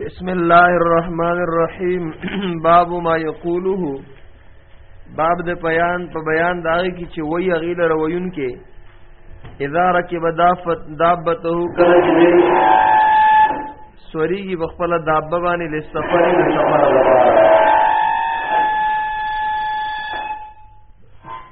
بسم الله الرحمن الرحیم باب ما یقوله باب د بیان په بیان دا کی چې وای غیل رویون کې اذا رکب دافت دابته کله چې سوریږي بخپل دابه باندې لسفر د سفر لپاره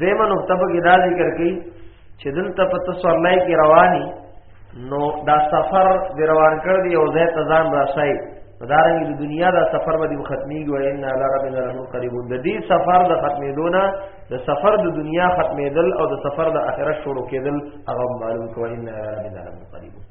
دیمه نقطه په کې دا ذکر کړي چې دلته په تسورلای کې رواني نو دا سفر د روان کړ دی او زه ته ځان راشای مدارنګ د دنیا دا سفر به ختمي ګو ان الله رب العالمین قریب د دې سفر د ختمېدو نه د سفر د دنیا ختمېدل او د سفر د آخرت شروع کېدل هغه معلوم کوي ان الله رب العالمین قریب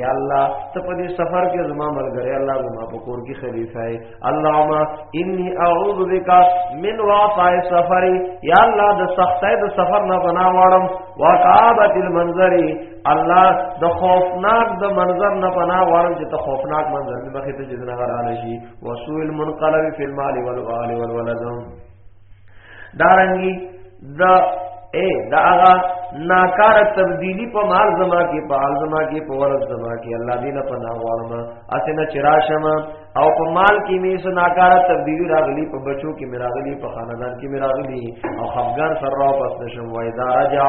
یا الله ته په دې سفر کې زما ملګری الله زما په کور کې خلیفہ اے اللهم انی اعوذ بک من وعثاء السفر یا الله د سختۍ د سفر نه بنا واړم وقابت المنظر الله د خوفناک د منظر نه بنا واړم چې ته خوفناک منظر مخې ته جنغرانه شي وسوء المنقلب فی المال والوال والولد دارنګي د اے دا هغه ناکار تبدیلی په مال زما کې په حال زما کې په ورځ زما کې الله دې نه پناه غواړم اسنه چراشم او په مال کې مې سو ناکار تبدیلی راغلی په بچو کې مې راغلی په خاندان کې مې راغلی او خفګان سره راو پس نشم وای دا راجا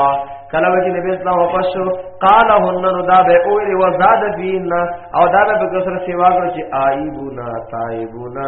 کله چې نبی اسلام واپس شو قال هن دا به او ری وزاد فینا او دا به کسر سیوا کړ چې آیبونا تایبونا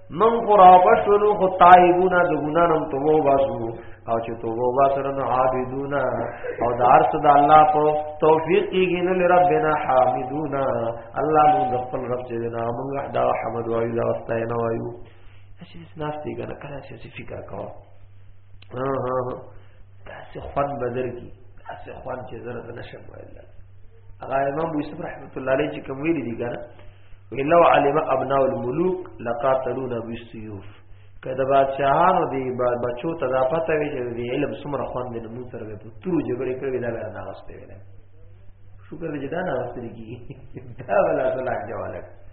من خو را بشلو خو تایبونا د ګنا نم تو وو باسو او چې تو وو باسرن عابدونا او د ارس د الله په توفیق کیږي نو لربنا حامدونا الله مون د خپل رب چې نه مون دا حمد وایو دا واستاینه وایو چې ناشتي کنه کله چې فکر کاوه ها ها تاسو خوان بدر کی تاسو خوان چې زره نشم وایله هغه امام ابو یوسف رحمت الله علیه چې کوم ویلي دي کنه ولو علم ابناء الملوک لقاتلون بالسيوف کله بادشاہانو دی بچو ته دا پته وی چې دی علم سمره خوند نه مو سره په تور جګړه کوي دا نه غوښته ویل شکر دې دا نه غوښته کیږي دا ولا صلاح جوالک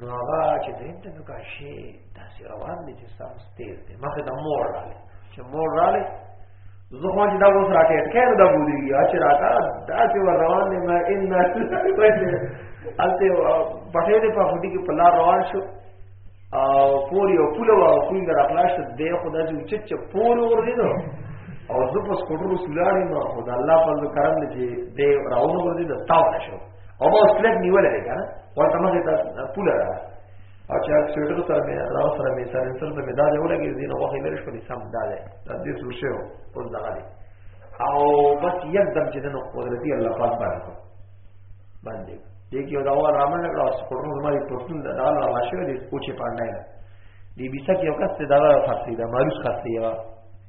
نو هغه چې د انټرنیټ کا شی تاسو روان دي چې تاسو تیر دي مخه د مور رااله چې مور رااله زه خو چې دا اوس راکټ کړه دا بودی یا چې راکا دا چې ور روان دي ما ان نه الته په دې په هټي کې پلا روان شو او پوری او پوله او کوی در اخلاص دې خدای چې چت چ پور ور دي نو او زه په سکوټر سولارې ما خدای الله په کرم دې دې راوونه ور دي دا تاو نشو او ما سلیک نیولې ده کنه ورته مخه ته پوله را او چې سویټر سره مې دا سره مې سره سره مې دا دی ولګي دین او غوښې لري شو سم دا دی دا دې سور شو او دا غالي او بس یکدم چې دنو قدرتي الله پاک باندې باندې دې کې دا و رامن کړه او سپورن زماري پښتون دا ډال را شو دې پوچې پاندای دی بیسا کې یو کس ته دا خاصه ده مالوس خاصه یو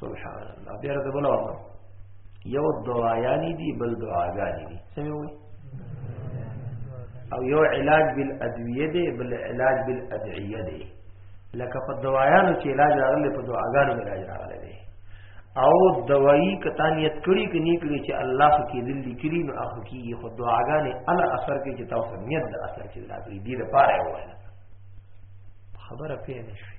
سبحان الله بیا د بل وره یو دعایانی دی بل دعاګانی دی سمې وي او یو علاج بالادویه دی بل علاج بالادعیه دی لکه په دوايانو چې علاج راغلی په دعاګانو علاج راغلی دی او دوايي کتانیت کړي کې نه کړي چې الله کې دل لیکلي نو اخو کې خو دعاګانې ال اثر کې چې تاسو نیت د اثر کې راغلي دي لپاره وایي خبره پیه نشوي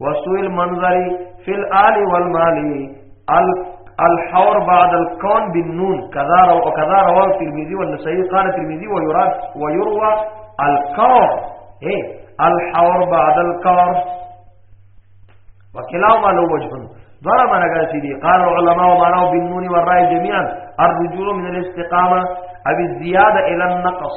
وسوء المنظر في الآل والمال الحور بعد الكون بالنون كذا رو وكذا رواه الترمذي والنسائي قال الترمذي ويراد ويروى الكون ايه الحور بعد الكور وكلاهما له وجه دوارا مانا گا سیدی قال العلماء وماناو بالنون والرائے جميعا الرجوع من الاستقامة او الزیادة الى النقص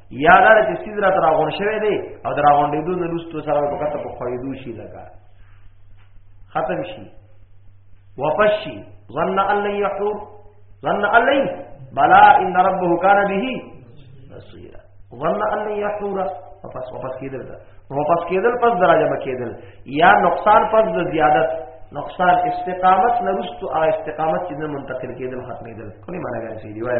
یا دا چې سیز را تر غون شوی دی او در غون دیدو نه لوستو سره په کته په خویدو شي لگا ختم شي واپس شي ظن ان لن يحور ظن ان لن بلا ان ربه كان به بصيرا ظن ان لن يحور واپس واپس کېدل دا واپس کېدل پس درجه به کېدل یا نقصان پس د زیادت نقصان استقامت نه رستو استقامت چې نه منتقل کېدل ختمېدل کله معنی غواړي دی وایي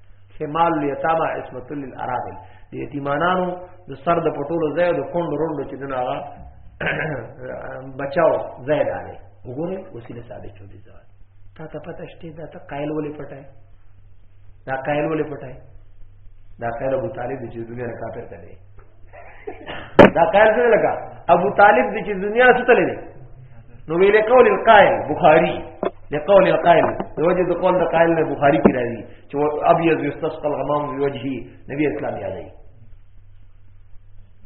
شمال الیتامه عصمت للارامل د یتیمانانو د سر د پټولو ځای د کند روندو چې دنا هغه بچاو ځای دی وګوره وسیله ثابت شو دي ځای تا ته پته شته دا ته قائل ولې پټای دا قائل ولې پټای دا قائل ابو طالب چې دنیا نه کافر کړي دا قائل څه لګا ابو طالب د چې دنیا ستلې دي نو ویل قول القائل بخاری لقول القائل وجه د قول د قائل نه بخاری کې راځي چې ابي از یستسقى الغمام بوجهه نبی اسلام یادای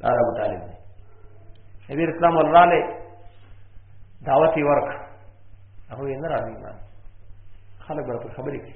دا ابو طالب نبی اسلام الله له دعوت ورک هغه نه راځي خلک به خبرې کوي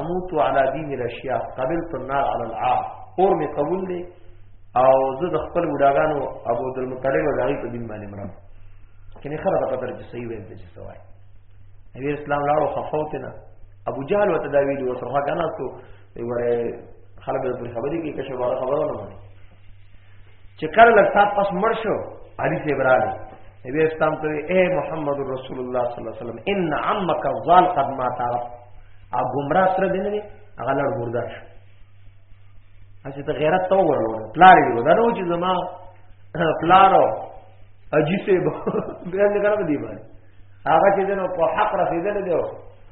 اموت على دين الاشياء قبلت النار على العار اور می قبول دی او زه د خپل وډاګانو ابو عبد المطلب او دغه په دین باندې مرم کني خره د قدر چې صحیح ویل دي چې سوای نبی اسلام لاړو خفوت نه ابو جهل وته دا ویډیو ورته غناستو وره خلک د خبرې کې کښه واره خبرونه مانی چې کله لږ سات پس مړ شو علي سي براله نبی اسلام ته اے محمد رسول الله صلی الله علیه وسلم ان عمک الظال قد ما تعرف ا گمراه تر دې نه هغه لړ ګوردا شو اسی ته غیرت تو ورلو پلار یو دا نو چې زما پلارو اجي سه به دې نه کړو دی باندې هغه چې دنو په حق رسیدل دی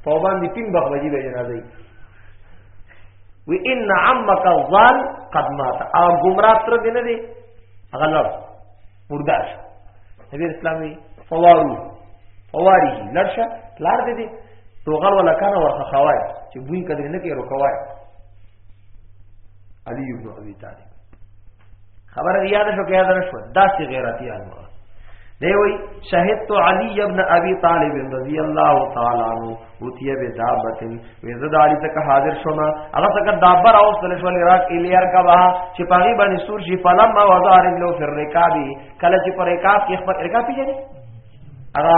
په باندې تین بخ بجې به جنازه وی ان عمک الظال قد مات او گمراه تر دین دی غلط مرداش نبی اسلامي فوارو فواری لړشه لار دې دي توغل ولا کنه ورخه خوای چې بوی کدر نه کې روکوای علی ابن ابي طالب خبر یاد شو کې حاضر شو داسې غیرتی انور دی وی شهدت علی ابن ابي طالب رضی الله تعالی عنہ اوتیه به دابتن وزد علی تک حاضر شوم هغه تک دابر او صلی الله علیه راک الیر کا وا چې پاغي باندې سور شي فلم ما وضع رجلو فی الرکابی کله چې پر رکاب کې خپل رکاب پیژني هغه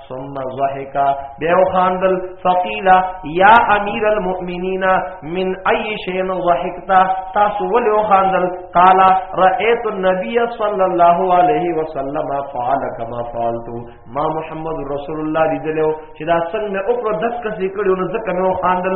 ثم ضحك بيو خاندل فقيل يا امير المؤمنين من اي شيء ضحكت تاسو ولو خاندل قال رايت النبي صلى الله عليه وسلم فعل كما فعلت ما محمد رسول الله دي دلو چې دا څنګه او پر دک څه کړو نو ځکه نو خاندل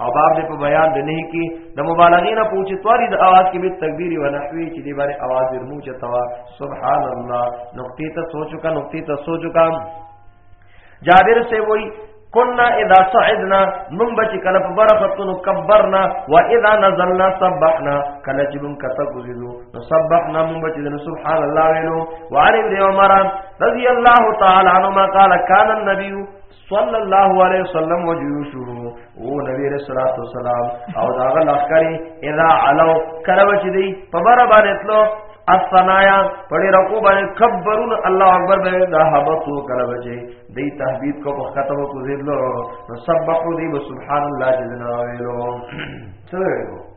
او باب دې په بیان د نه کې د مبالغې نه پوښتې تواري د आवाज کې به تکبیر او نحوی چې دې باندې आवाज ورمو چتوا سبحان الله نقطې ته سوچو کا نقطې ته سوچو کا جابر سے وہی کنا اذا صعدنا من بچ کله په برختونو کبرنا و اذا نزلنا سبحنا کله چې من کته ګزیدو نو سبحنا من بچ دنه سبحان الله ویلو وعن ابن عمر رضی الله تعالی عنهما قال كان النبي صلی الله علیه وسلم وجوشو او نبی رسول الله والسلام او دا لخرې اذا علو کله چې دی په بار باندې تلو الثنایا پړې رکو باندې کبرون الله اکبر به دا حبتو کله وجه دی تهبید کو په ختمو کو زیدلو سبحو دی سبحان الله جل جلاله څه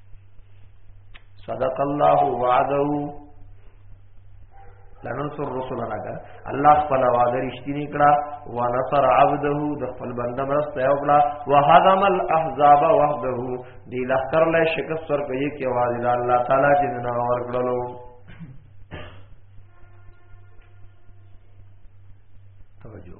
صدق الله وعده لننصر رسولنا کړه الله خپل وعده رښتینی کړه ونصر عبده د خپل بنده مرسته او کړه وهدم الاحزاب وحده دی لخر له شکست ور کوي کې واځي د الله تعالی چې نه ور کړلو توجه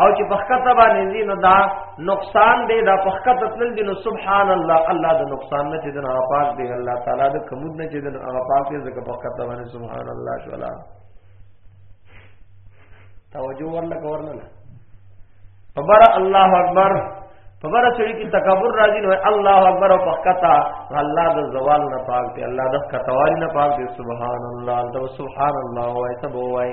او چې بخکته باندې دي نو دا نقصان دی دا بخکته تل دي نو سبحان الله الله د نقصان نه چې دنا پاک دی الله تعالی د کمود نه چې دنا پاک دی زکه بخکته باندې سبحان الله شولا توجه ورل کورنه خبر الله اکبر خبر سړي کې تکبر راځي نو الله اکبر او بخکته الله د زوال نه پاک دی الله د کتوال نه پاک دی سبحان الله د سبحان الله وای سبو وای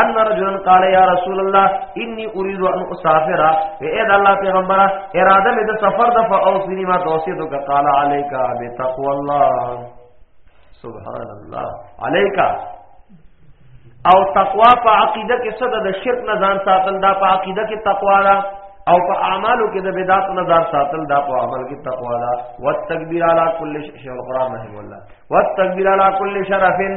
ان رجلن قال یا رسول الله انی اريد ان اسافر اے الله پیغمبر اراده مې د سفر د فاوصنی ما توصیه تو قال عليك بتقوا الله سبحان الله عليك او تقوا په عقیده کې صد د شرک نه ځان ساتل دا په عقیده کې تقوا ده او په اعمالو کې د بدعت نه ځان ساتل دا په عمل کې تقوا ده والتکبیر علی کل شیء القران رحم الله والتکبیر علی کل شرفن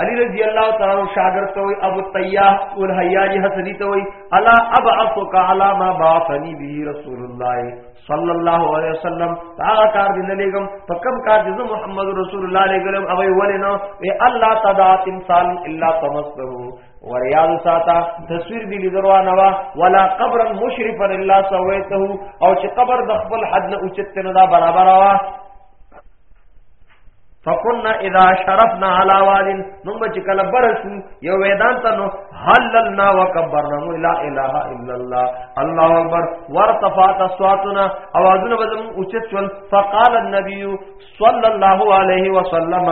علی رضی اللہ تعالی عنہ شاگرد تو ابو تیاہ والحیاج حسنی تو الا ابعثک علی ما بعثنی به رسول اللہ صلی اللہ علیہ وسلم تا کار دین لګم په کم کار دین محمد رسول اللہ علیہ وسلم اوی ولنو اے اللہ تدا تمثال الا تمسو وریاض ساتا تصویر دی لدروا نوا ولا قبر مشرفا الا سویته او چې قبر د خپل حد نه اوچت نه دا برابر وا فقلنا اذا شرفنا على واد نم چې کله برسو یو ویدان نو حللنا وکبرنا لا اله الا الله الله اکبر ورتفعت اصواتنا اوازنا بزم اوچت شل فقال النبي صلى الله عليه وسلم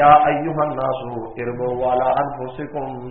يا ايها الناس اربوا على انفسكم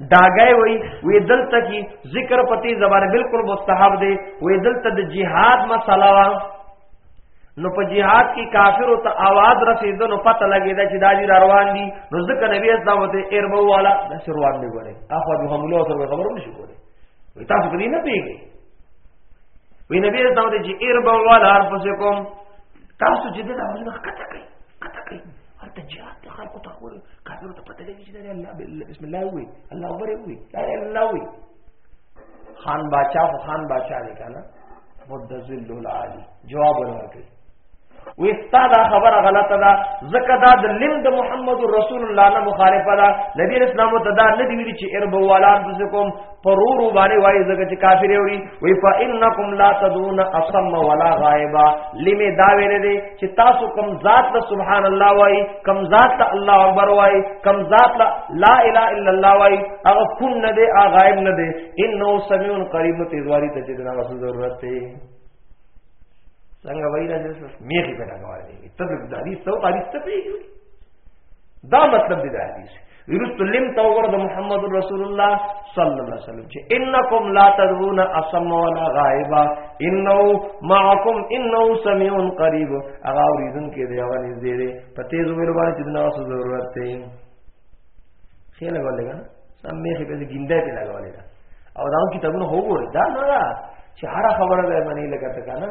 داګای وی وی دلته کی ذکر پتی زبر بالکل مستحب دی وی دلته د جهاد مساله وا نو په جهاد کې کافر ته आवाज رسیدو نو پته لګیدا چې داجی روان دي نو ځکه نبی اسلام ته ایربو والا د روان دی ګوره اخو د حمله سره خبرو نشي کوله وی تاسو په دې نه پیږي وی نبی اسلام ته چې ایربو والا ارپسې کوم تاسو چې د اواز نه خطا کوي هلته جهاد د خلکو ته خبرو کافرو ته پته لګي چې دا الله بسم الله وي الله اکبر وي لا اله الا الله وي خان باچا خو خان باچا دی کنه مد ذل العالی جواب ورکړي وی ستا دا خبره غلطه ده زکه دا د لم د محمد رسول الله نه مخالفه ده نبی اسلام ته دا نه دی ویلي چې اربو والا انفسکم پرورو باندې وای زګه چې کافر وری وی فانکم لا تدون اصم ولا غائبا لمه دا ویل دي چې تاسو کم ذات له سبحان الله وای کم ذات له الله اکبر وای کم ذات له لا اله الا الله وای هغه کون نه دي هغه غائب نه دي انه سميع قريب تیزواری ته چې دا ضرورت دی څنګه وای راځي میخي پیدا کوي تدریس سو حدیث ته پیږي دا مطلب دی د حدیث ورست لم تور د محمد رسول الله صلی الله علیه وسلم چې انکم لا تدعون اسم ولا غائبا انه معکم انه سميع قريب هغه اوریدن کې دی هغه نږدې دی په تیز ویل باندې چې نه اوس ضرورت دی خیال ولګا سم مې په ګینده کې لګولې دا او دا کتابونه هو ګور دا نه چې هر خبره به باندې لګا ته کنه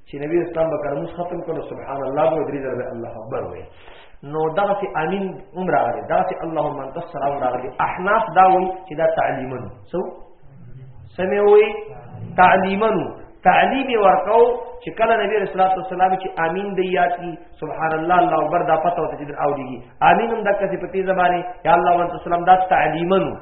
چې نبی اسلام به کرموس ختم کړو سبحان الله به درې ځله الله اکبر وې نو دغه سي امين عمر راغلي دغه سي اللهم انت السلام راغلي احناف دا وي چې دا تعلیما سو سموي تعلیما تعلیم ورکاو چې کله نبی رسول الله صلی الله چې امين دی یاد کی سبحان الله الله اکبر دا پته وته چې او دیږي امين هم دغه سي په تیزه باندې یا الله وانت السلام دا تعلیما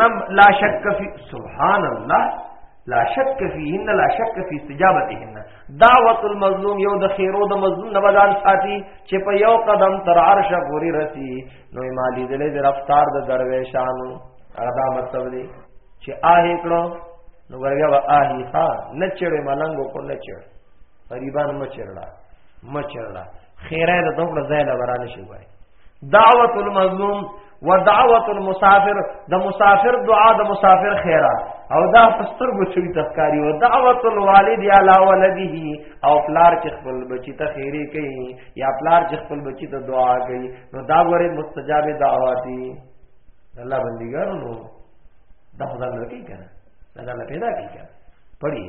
نم لا شک فی سبحان الله لا شک فیهن لا شک فی استجابتهن دعوت المظلوم یو د خیرو د مظلوم نه بدل ساتي چې په یو قدم تر عرش پوری رسی نو مالی دلې د رفتار د درویشانو ادا مطلب دی چې آه کړو نو ورګه وا آه ها نه چړې ملنګ کو نه چړ غریبان مچړلا مچړلا خیره د دوه ځای لورانه شي وای دعوت المظلوم ودعوت المسافر د مسافر دعا د مسافر خیره او دا پستر بچوي تذکاری او دعوت الوالد علی ولده او پلار چې خپل بچی ته خیره کوي یا پلار چې خپل بچی ته دعا کوي نو دا غره مستجاب دعواتی الله بندګانو دا خدای لکه کنه دا الله پیدا کوي پڑھیے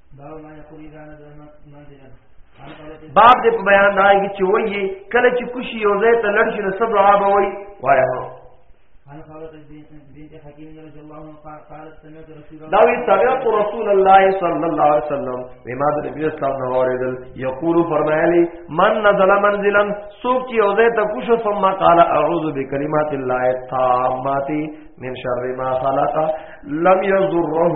باب دې په بیان دا کې چې وایي کله چې کوشي یو ځای ته لړ شي نو څه دعا به وایي وایي دا وی سمعت رسول الله صلی الله علیه وسلم وما د نبی اسلام نو اوریدل یقول فرمایلی من نزل منزلا سوق چې اوځه ته کوشو ثم قال اعوذ بکلمات الله التامات من شر ما خلق لم يضره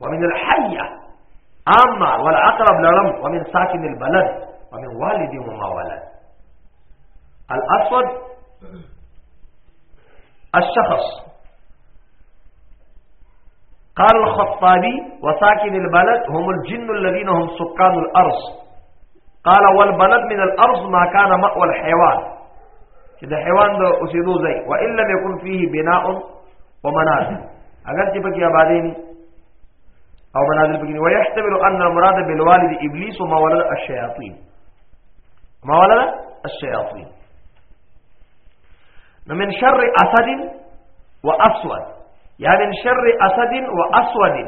ومن الحيه عامه والعقرب لرم ومن ساكن البلد ومن والد وما ولد الأسود الشخص قال الخطابي وساكن البلد هم الجن الذين هم سكان الأرض قال والبلد من الأرض ما كان مأوى الحيوان كده حيوان ده أسيدو زي وإن لم يكن فيه بناء او منازل اگر چې پکې آبادې نه او منازل پکې وي يحتمل ان المراد بالوالد ابلیس وما ولد الشیاطین ما ولد الشیاطین نو من شر اسد واسود یا من شر اسد واسود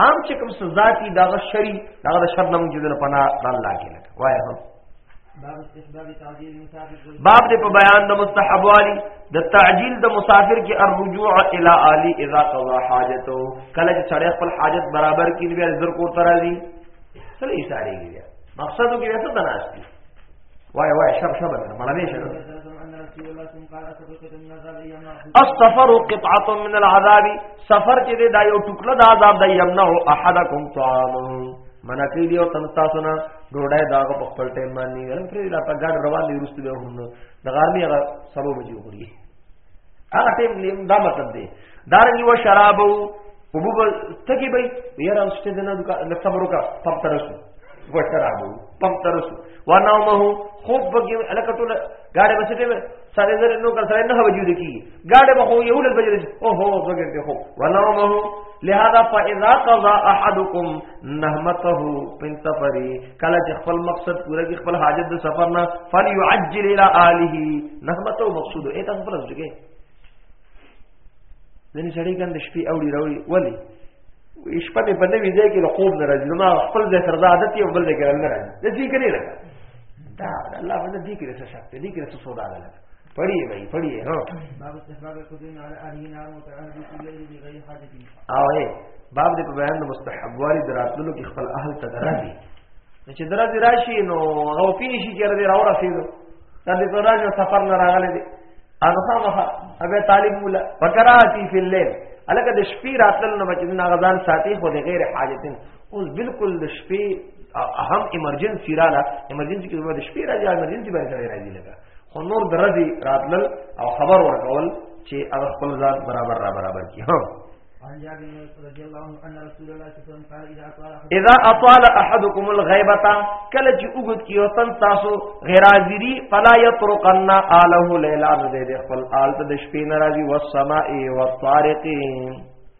عام چې کوم سزا کی دغه شری دغه شر نمو چې دل پنا الله کې لګ وایي باب دې په بیان د مستحب والی د تعجیل د مسافر کې الرجوع الى اهلی اذا قضا حاجته کله چې سړی خپل حاجت برابر کړي بیا زر کو تر راځي سره یې ساري کیږي مقصد کې وسه د ناس دي وای وای شب شب نه مړنه شه السفر قطعه من العذاب سفر چې دا یو ټوکړه د عذاب د یمنه احدکم طعام منکې دی او تنتا سنا ډوډۍ دا په خپل ټایم باندې غلم پرې لا په ګډ روان دی رسته به هم د غارمي هغه سلو بجې وګړي هغه ټایم لیم دا مطلب دی دارنګي و شرابو وبو تګي به یاره اوس ته نه دکا لکه صبر وکا پم ترسو و شرابو پم ترسو و نومه خوب بګي الکتل ګاډه بسټه سره زر نو کر سره نه وجود کی ګاډه به خو یو لږ بجې او هو دوه غنټه خو ونومه لہذا فاذا قضى احدكم نهمته من سفري کله چې خپل مقصد پوره کې خپل حاجت د سفر نه فليعجل الى اهله نهمته مقصود ایت خپل ځګه ځنې سړی ګند شپې اوړي راوړي ولی شپه په بنه وی ځای کې له خوب نه راځي نو خپل ځای سره د عادت یو بل ځای کې نه راځي د دې کې نه راځي دا الله باندې دې کې څه شک دې کې څه سودا ده پڑھیے بھائی پڑھیے ہاں باب استحباب القدوم على اهله نار متعهد في الليل بغير حاجه او اے باب دې په بیان د مستحب واري دراتلو کې خپل اهل ته درازي نو چې درازي راشي نو هغه پیږي شي چې راځي راو رسیدو دا دې په راځي سفر نه راغلي دي هغه خامخا ابه طالب مولا فقراتی فی الليل الکه د شپې راتلل نو بچی نه غزان ساتي خو د غیر حاجتن اوس بالکل د شپې اهم ایمرجنسی رااله ایمرجنسی کې د شپې راځي ایمرجنسی باندې راځي لګا خو نور درځي راتلل او خبر ورکول چې هغه خپل ځان برابر را برابر کی ها اذا اطال احدكم الغيبه کله چې وګت کی او تن تاسو غیر حاضری فلا يترقن اله ليلا دې خپل آلت د شپې ناراضي والسماء والطارق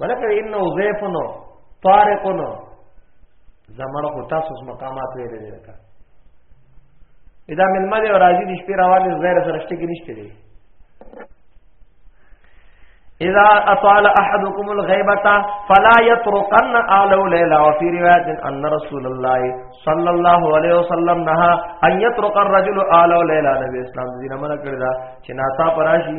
ولکه ان وظیفنو طارقنو زمره خو تاسو مقامات ویل دي لکه ادا ملما دی راځي د شپې راوالي زیر سرشته کې نشته دی اذا اطال احدكم الغيبه فلا يتركن اعلو ليلا وفي روايه ان رسول الله صلى الله عليه وسلم نهى ان يترك الرجل اعلو ليلا نبی اسلام دینه منع کړی دا چې ناتا پراشي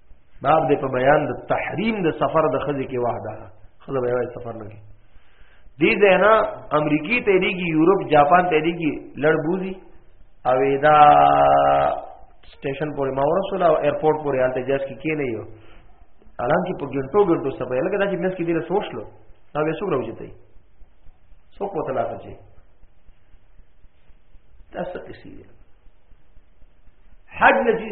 باب دې په بیان د تحریم د سفر د خزې کې وحده خزه به وای سفر نه کوي دې ځای نه امریکای ته لګي یورپ جاپان ته لګي لړ بوزي او دا سټیشن پورې ما ورسول او ایرپورټ پورې حالته جاس کې کې نه یو الان کې په ګنټو ګنټو سپه لګا دا چې مس کې ډیره سوچ لو دا به څوک راوځي ته څوک وته لا کوي تاسو کې حج لږي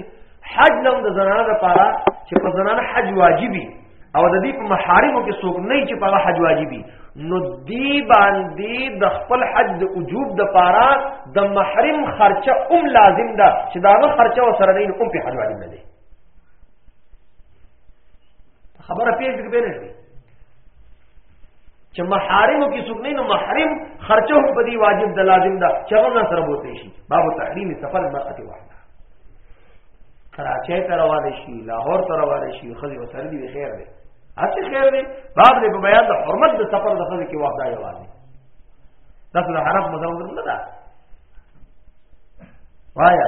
حج لم د زنانه لپاره چې په زنانه حج واجبي او د دې په محارمو کې څوک نه چې په حج واجبي نو دی باندې د خپل حج د وجوب د پاره د محرم خرچه هم لازم ده چې داغه خرچه وسره نه هم په حج واجب نه دي خبره پیښ کې به نه چې محارم کې څوک نه نو محرم خرچه هم په دې واجب د لازم ده چې هغه نه سره بوتې شي باب تحریم سفر مرأه واحده کراچۍ ته روان شي لاهور ته روان شي خو یې وسره دی خیر دی اته خیر دی باب دې په بیان د حرمت د سفر د خزې کې واحده یوازې دغه حرف مزور نه ده وایا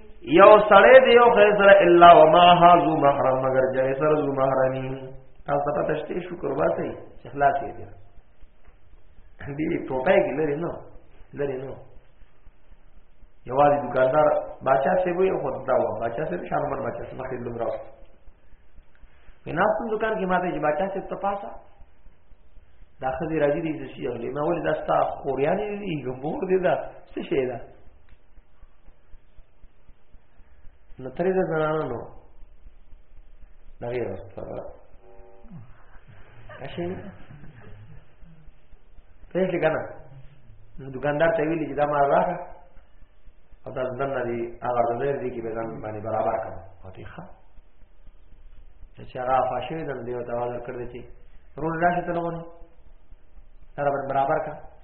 یو سړی دی یو خیر سره الا وما هاذو محرم مگر جای سره ذو محرمی تاسو ته تشته شکر واسي اخلاص یې دی دې ټوټه کې لري نو لري نو یوازې دکاندار بچا سی وي خو دا و بچا سی شان عمر بچا سی مخې لوم راو ویناس په دکان کې ماته چې بچا سی ته پاسه دا خزي راځي دي چې شي او ما ولې دا ستا خوريان دي ګمور دي دا څه شي دا نو ترې د زنانو نو دغه راستره اشي پېښ لګنه نو دکاندار ته ویلي چې دا ما راغله او دا ځدن نه دی هغه ورځې دی کې به ځان باندې برابر کړم او تی ښه چې هغه فاشوي دن دی او دا ورکړ دی چې رول راځي ته لونه برابر کړم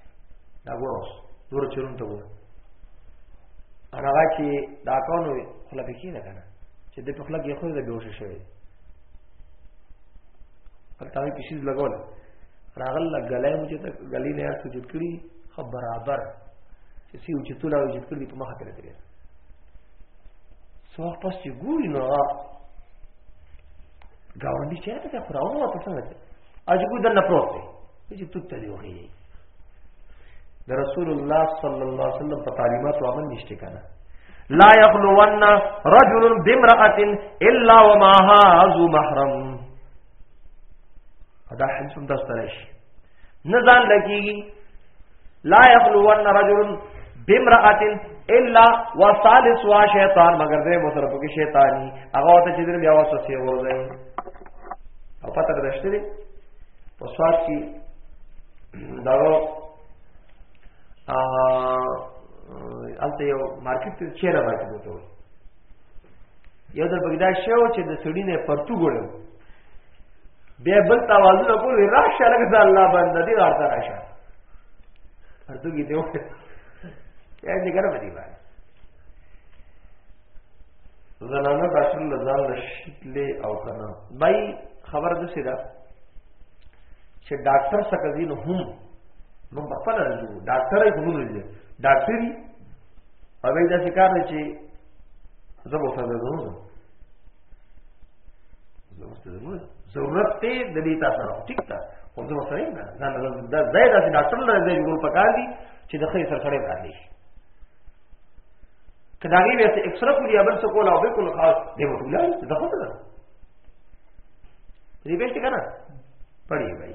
دا ګورو دور چرون ته وو هغه چې دا کانو خلا پکې نه کنه چې د پخلا کې خو دې بهوش شوی پرتا وی پیسې لګول راغل غلای مو چې غلی نه یار سجود کړی خو برابر چې سی چې تولا وجود کړی په مخه تر دې سو پس چې ګوري نو گاونډي چې ته خو راو وته څنګه دی اجګو دنه پروت دی چې تو ته دی وغي د رسول الله صلی الله علیه وسلم په تعلیمات او عمل نشته کنه لا یخلون رجل بامرأه الا ومعها ذو محرم دا حدیث هم تاسو ته نه ځان لګيږي لا يخلون رجل بامرأه الا وثالث وا شیطان مگر دې مو سره پکې شیطانی هغه ته چې دې بیا وسوسه ورځي او پته درشته دي په سواد کې دا ا الته یو مارکیټ ته چیرې راځي یو د بغداد شو چې د سړی نه پرتو ګړم بیا بل توازن کول راشه لکه ځا الله باندې دې ورته راشه ارته کې دیو یا دې ګرم دی باندې زنانه باشن لزان لشتلې او کنه بای خبر د سیدا چې ډاکټر سکزین هم نو په خپل راځو ډاکټر یې کومول دي ډاکټري او دا څه کار نه چې زبو سره زموږ ضرورت ته د دې تاسو راو ټیک تا خو زه سره نه دا دا زید داسې ډاکټر نه دی جوړ پکار دی چې د خې سره سره باندې شي کدا غي به اکثره کولی ابل څه کولا او به کول خاص دی وټول دا خو ته دې به څه کنه پړی وای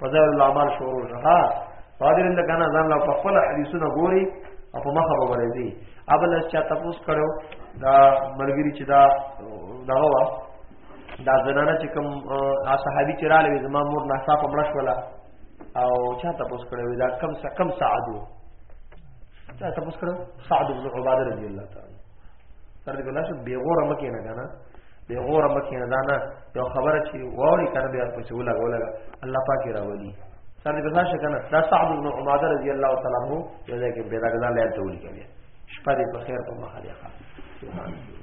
فضائل الاعمال شروع شو ها قادر الله کنه ځان لا په خپل حدیثونه ګوري او په مخه به ورځي ابل اس چا تاسو کړو دا ملګری چې دا دا وا دا زنانه چې کوم صحابي چې رااله زما مور نه صاحب مړ شولا او چا تاسو کړو دا کم سا کم سعدو چا تاسو کړو سعد بن عباده رضی الله تعالی سره دې بلا شو بیغور مکه نه کنه به غور مکه نه دانا یو خبره چې ووري کنه به پښې ولګا ولګا الله پاک راولي سر دې برداشت کنه دا سعد بن عماده رضی الله تعالی عنہ یو ځای کې پیدا کړل له ته ولي کوي شپه دې په خیر په مخه دی ښه سبحان الله